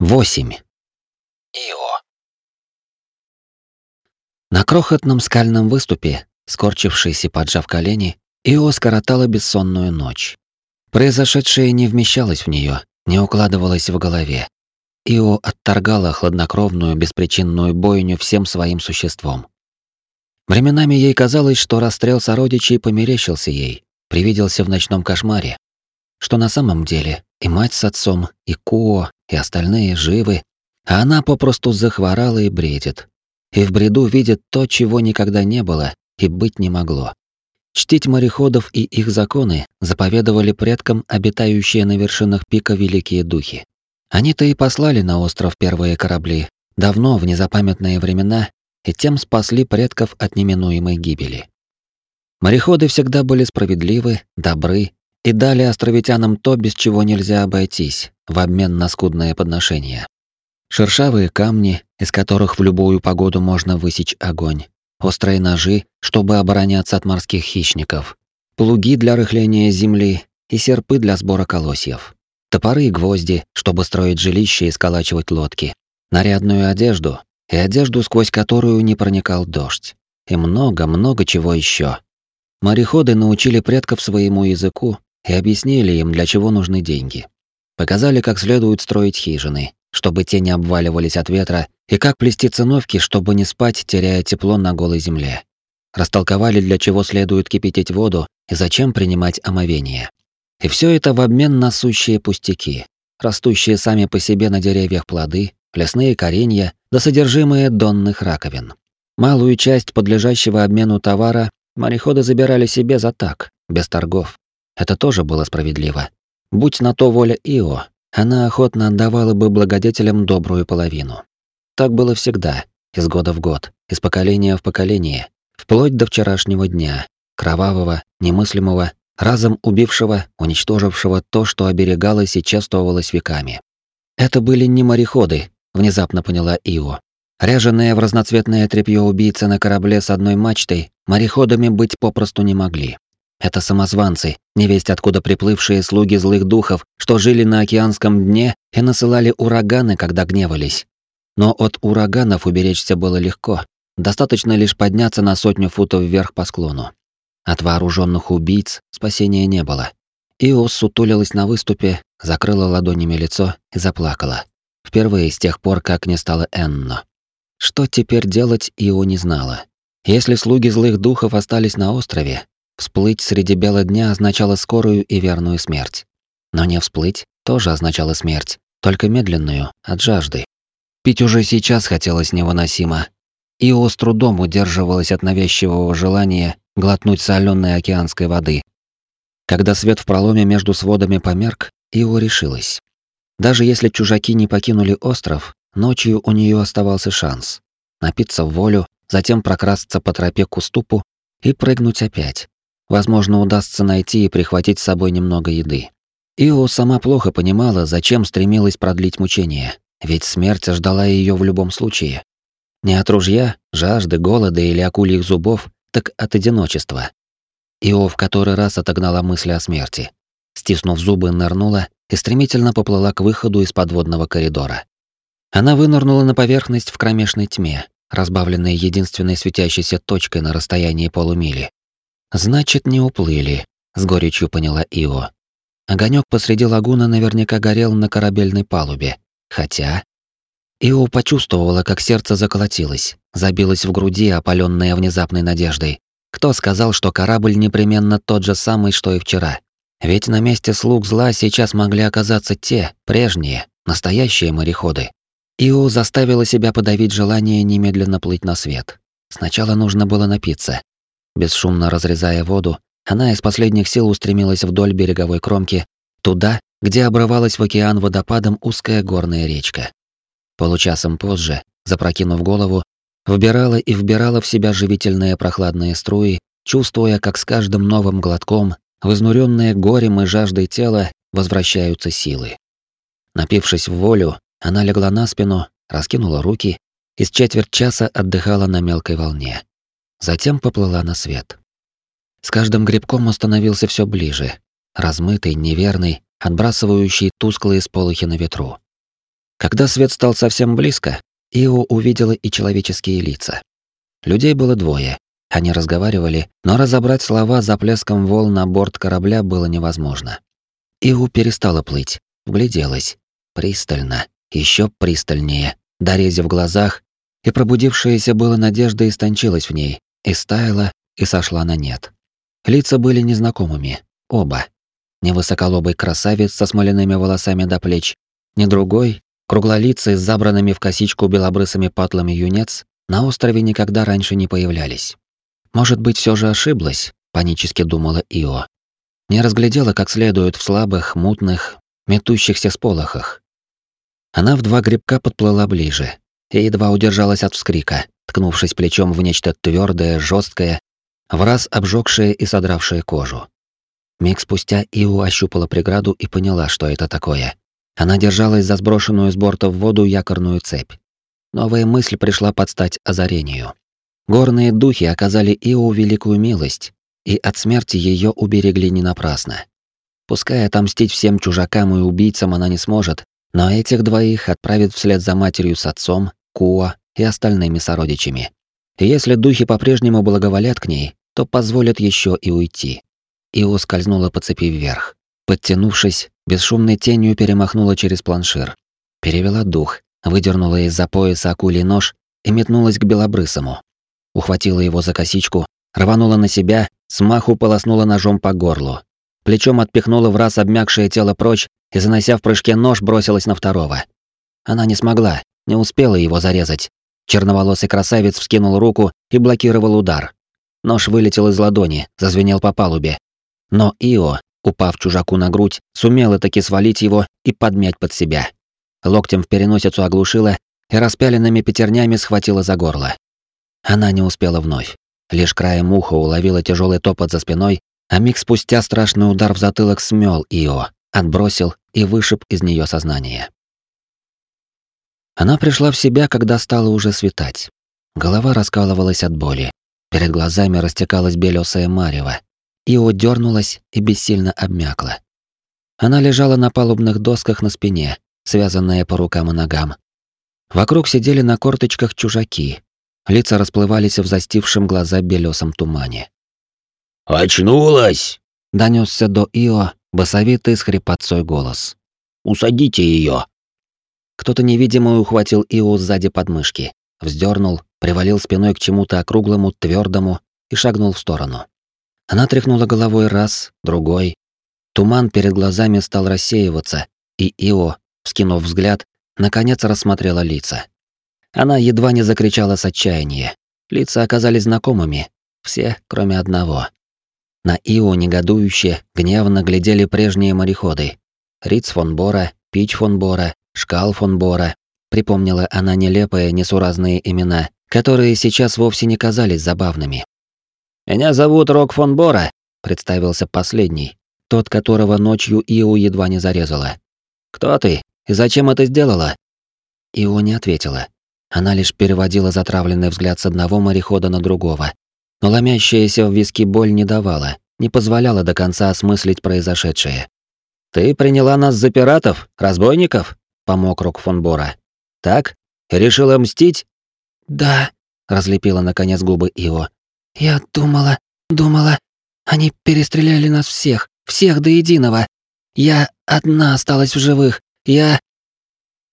8. Ио. На крохотном скальном выступе, скорчившись и поджав колени, Ио скоротала бессонную ночь. Произошедшее не вмещалось в нее, не укладывалось в голове. Ио отторгала хладнокровную, беспричинную бойню всем своим существом. Временами ей казалось, что расстрел сородичей померещился ей, привиделся в ночном кошмаре, что на самом деле и мать с отцом, и Куо, и остальные живы, а она попросту захворала и бредит. И в бреду видит то, чего никогда не было и быть не могло. Чтить мореходов и их законы заповедовали предкам обитающие на вершинах пика великие духи. Они-то и послали на остров первые корабли, давно в незапамятные времена, и тем спасли предков от неминуемой гибели. Мореходы всегда были справедливы, добры и дали островитянам то, без чего нельзя обойтись, в обмен на скудное подношение. Шершавые камни, из которых в любую погоду можно высечь огонь, острые ножи, чтобы обороняться от морских хищников, плуги для рыхления земли и серпы для сбора колосьев, топоры и гвозди, чтобы строить жилища и сколачивать лодки, нарядную одежду и одежду, сквозь которую не проникал дождь, и много-много чего еще. Мореходы научили предков своему языку и объяснили им, для чего нужны деньги. Показали, как следует строить хижины, чтобы те не обваливались от ветра, и как плести циновки, чтобы не спать, теряя тепло на голой земле. Растолковали, для чего следует кипятить воду и зачем принимать омовение. И все это в обмен на сущие пустяки, растущие сами по себе на деревьях плоды, лесные коренья да содержимое донных раковин. Малую часть подлежащего обмену товара мореходы забирали себе за так, без торгов. Это тоже было справедливо. Будь на то воля Ио, она охотно отдавала бы благодетелям добрую половину. Так было всегда, из года в год, из поколения в поколение, вплоть до вчерашнего дня, кровавого, немыслимого, разом убившего, уничтожившего то, что оберегалось и чествовалось веками. Это были не мореходы, внезапно поняла Ио. Ряженые в разноцветное тряпье убийцы на корабле с одной мачтой мореходами быть попросту не могли. Это самозванцы, невесть откуда приплывшие слуги злых духов, что жили на океанском дне и насылали ураганы, когда гневались. Но от ураганов уберечься было легко. Достаточно лишь подняться на сотню футов вверх по склону. От вооруженных убийц спасения не было. Ио сутулилась на выступе, закрыла ладонями лицо и заплакала. Впервые с тех пор, как не стало Энно. Что теперь делать, Ио не знала. Если слуги злых духов остались на острове, Всплыть среди бела дня означало скорую и верную смерть. Но не всплыть тоже означало смерть, только медленную, от жажды. Пить уже сейчас хотелось невыносимо. Ио с трудом удерживалась от навязчивого желания глотнуть соленой океанской воды. Когда свет в проломе между сводами померк, Ио решилась. Даже если чужаки не покинули остров, ночью у нее оставался шанс напиться в волю, затем прокрасться по тропе к уступу и прыгнуть опять, Возможно, удастся найти и прихватить с собой немного еды. Ио сама плохо понимала, зачем стремилась продлить мучения, ведь смерть ждала ее в любом случае. Не от ружья, жажды, голода или акульих зубов, так от одиночества. Ио в который раз отогнала мысли о смерти. Стиснув зубы, нырнула и стремительно поплыла к выходу из подводного коридора. Она вынырнула на поверхность в кромешной тьме, разбавленной единственной светящейся точкой на расстоянии полумили. Значит, не уплыли, с горечью поняла Ио. Огонек посреди лагуны наверняка горел на корабельной палубе. Хотя Ио почувствовала, как сердце заколотилось, забилось в груди, опаленное внезапной надеждой. Кто сказал, что корабль непременно тот же самый, что и вчера? Ведь на месте слуг зла сейчас могли оказаться те, прежние, настоящие мореходы. Ио заставила себя подавить желание немедленно плыть на свет. Сначала нужно было напиться. Бесшумно разрезая воду, она из последних сил устремилась вдоль береговой кромки, туда, где обрывалась в океан водопадом узкая горная речка. Получасом позже, запрокинув голову, вбирала и вбирала в себя живительные прохладные струи, чувствуя, как с каждым новым глотком, вознуренное горем и жаждой тела, возвращаются силы. Напившись в волю, она легла на спину, раскинула руки и с четверть часа отдыхала на мелкой волне. Затем поплыла на свет. С каждым грибком он становился все ближе, размытый, неверный, отбрасывающий тусклые сполохи на ветру. Когда свет стал совсем близко, Ио увидела и человеческие лица. Людей было двое. Они разговаривали, но разобрать слова за плеском волн на борт корабля было невозможно. Иу перестала плыть, вгляделась. Пристально, еще пристальнее, дорезив в глазах, и пробудившаяся была надежда истончилась в ней, и стаяла, и сошла на нет. Лица были незнакомыми, оба. Не высоколобый красавец со смоляными волосами до плеч, ни другой, круглолицый с забранными в косичку белобрысыми патлами юнец, на острове никогда раньше не появлялись. Может быть, все же ошиблась, панически думала Ио. Не разглядела как следует в слабых, мутных, метущихся сполохах. Она в два грибка подплыла ближе и едва удержалась от вскрика, ткнувшись плечом в нечто твердое, жесткое, в раз обжегшее и содравшее кожу. Миг спустя Ио ощупала преграду и поняла, что это такое. Она держалась за сброшенную с борта в воду якорную цепь. Новая мысль пришла под стать озарению. Горные духи оказали Ио великую милость, и от смерти ее уберегли не напрасно. Пускай отомстить всем чужакам и убийцам она не сможет, но этих двоих отправит вслед за матерью с отцом, Куа и остальными сородичами. И если духи по-прежнему благоволят к ней, то позволят еще и уйти. Ио скользнула по цепи вверх. Подтянувшись, бесшумной тенью перемахнула через планшир. Перевела дух, выдернула из-за пояса акулий нож и метнулась к белобрысому ухватила его за косичку, рванула на себя, смаху полоснула ножом по горлу. Плечом отпихнула в раз обмякшее тело прочь и, занося в прыжке нож, бросилась на второго. Она не смогла, не успела его зарезать. Черноволосый красавец вскинул руку и блокировал удар. Нож вылетел из ладони, зазвенел по палубе. Но Ио, упав чужаку на грудь, сумела таки свалить его и подмять под себя. Локтем в переносицу оглушила и распяленными пятернями схватила за горло. Она не успела вновь. Лишь краем уха уловила тяжелый топот за спиной, а миг спустя страшный удар в затылок смел Ио, отбросил и вышиб из нее сознание. Она пришла в себя, когда стало уже светать. Голова раскалывалась от боли. Перед глазами растекалась белесая марево. Ио дернулась и бессильно обмякла. Она лежала на палубных досках на спине, связанная по рукам и ногам. Вокруг сидели на корточках чужаки, Лица расплывались в застившем глаза белесом тумане. «Очнулась!» — донесся до Ио басовитый с хрипотцой голос. «Усадите ее!» Кто-то невидимый ухватил Ио сзади подмышки, вздернул, привалил спиной к чему-то округлому, твердому и шагнул в сторону. Она тряхнула головой раз, другой. Туман перед глазами стал рассеиваться, и Ио, вскинув взгляд, наконец рассмотрела лица. Она едва не закричала с отчаяния. Лица оказались знакомыми, все, кроме одного. На Ио негодующе, гневно глядели прежние мореходы. Риц фон Бора, Пич фон Бора, Шкал фон Бора. Припомнила она нелепые, несуразные имена, которые сейчас вовсе не казались забавными. «Меня зовут Рок фон Бора», — представился последний, тот, которого ночью Ио едва не зарезала. «Кто ты? И зачем это сделала?» Ио не ответила. Она лишь переводила затравленный взгляд с одного морехода на другого. Но ломящаяся в виски боль не давала, не позволяла до конца осмыслить произошедшее. «Ты приняла нас за пиратов, разбойников?» — помог Рок фон Бора. «Так? Решила мстить?» «Да», — разлепила наконец губы Ио. «Я думала, думала, они перестреляли нас всех, всех до единого. Я одна осталась в живых, я...»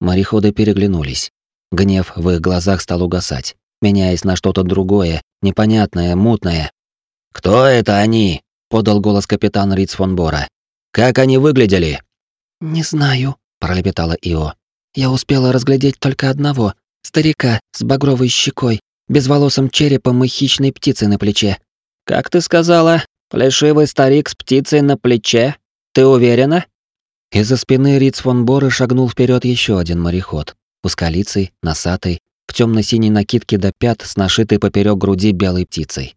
Мореходы переглянулись. Гнев в их глазах стал угасать, меняясь на что-то другое, непонятное, мутное. «Кто это они?» — подал голос капитан Риц фон Бора. «Как они выглядели?» «Не знаю», — пролепетала Ио. «Я успела разглядеть только одного, старика с багровой щекой, безволосым черепом и хищной птицей на плече». «Как ты сказала? Плешивый старик с птицей на плече? Ты уверена?» Из-за спины Риц фон Бора шагнул вперед еще один мореход, узколицый, носатый, в темно-синей накидке до пят с нашитой поперек груди белой птицей.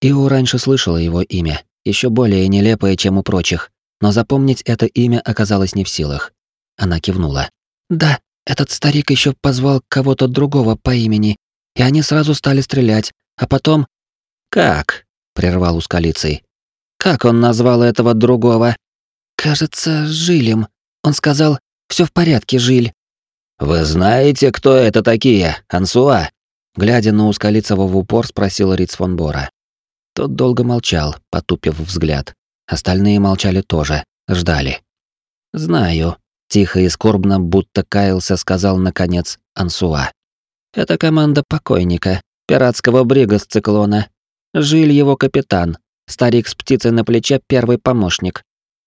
Ио раньше слышала его имя, еще более нелепое, чем у прочих, но запомнить это имя оказалось не в силах. Она кивнула. «Да, этот старик еще позвал кого-то другого по имени, и они сразу стали стрелять, а потом...» «Как?» — прервал узколицый. «Как он назвал этого другого?» «Кажется, Жилем. Он сказал, все в порядке, Жиль. «Вы знаете, кто это такие, Ансуа?» Глядя на Ускалицева в упор, спросил Риц фон Бора. Тот долго молчал, потупив взгляд. Остальные молчали тоже, ждали. «Знаю», — тихо и скорбно, будто каялся, сказал, наконец, Ансуа. «Это команда покойника, пиратского брига с циклона. Жиль его капитан, старик с птицей на плече, первый помощник».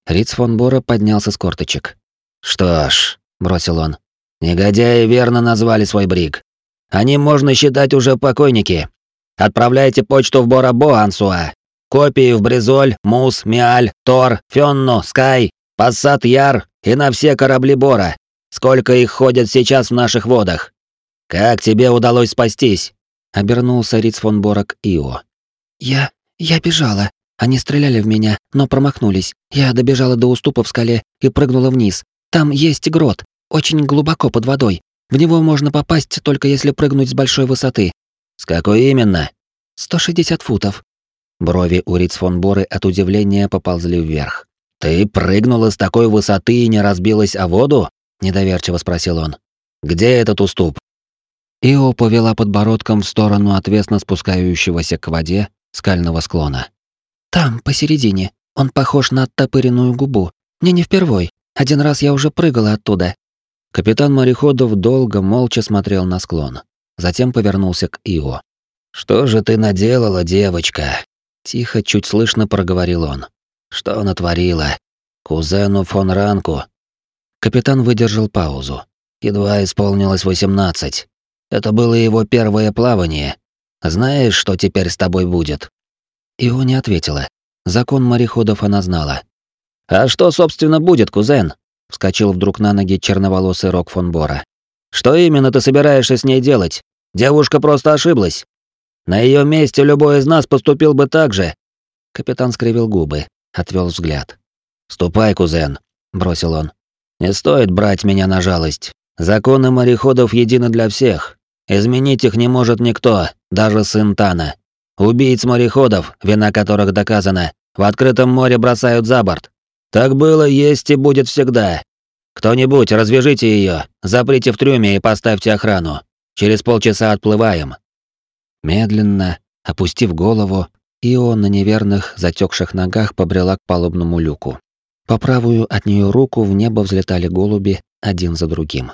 Риц фон Бора поднялся с корточек. «Что ж», — бросил он, — «негодяи верно назвали свой бриг. Они, можно считать, уже покойники. Отправляйте почту в Борабо, Ансуа. Копии в Бризоль, Мус, Миаль, Тор, Фённу, Скай, Пассат Яр и на все корабли Бора. Сколько их ходят сейчас в наших водах? Как тебе удалось спастись?» Обернулся Риц фон Бора к Ио. «Я... я бежала. Они стреляли в меня, но промахнулись. Я добежала до уступа в скале и прыгнула вниз. Там есть грот, очень глубоко под водой. В него можно попасть только если прыгнуть с большой высоты. С какой именно? 160 футов. Брови у Риц фон Боры от удивления поползли вверх. Ты прыгнула с такой высоты и не разбилась о воду? недоверчиво спросил он. Где этот уступ? Ио повела подбородком в сторону отвесно спускающегося к воде скального склона. Там, посередине. Он похож на оттопыренную губу. Мне не впервой. Один раз я уже прыгала оттуда. Капитан мореходов долго молча смотрел на склон, затем повернулся к Ио. Что же ты наделала, девочка? тихо, чуть слышно проговорил он. Что натворила? Кузену фон Ранку. Капитан выдержал паузу. Едва исполнилось восемнадцать. Это было его первое плавание. Знаешь, что теперь с тобой будет? Ио не ответила. Закон мореходов она знала. «А что, собственно, будет, кузен?» — вскочил вдруг на ноги черноволосый Рок фон Бора. «Что именно ты собираешься с ней делать? Девушка просто ошиблась. На ее месте любой из нас поступил бы так же». Капитан скривил губы, отвел взгляд. «Ступай, кузен», — бросил он. «Не стоит брать меня на жалость. Законы мореходов едины для всех. Изменить их не может никто, даже сын Тана. Убийц мореходов, вина которых доказана, в открытом море бросают за борт. Так было, есть и будет всегда. Кто-нибудь, развяжите ее, заприте в трюме и поставьте охрану. Через полчаса отплываем. Медленно, опустив голову, Ио на неверных, затекших ногах побрела к палубному люку. По правую от нее руку в небо взлетали голуби один за другим.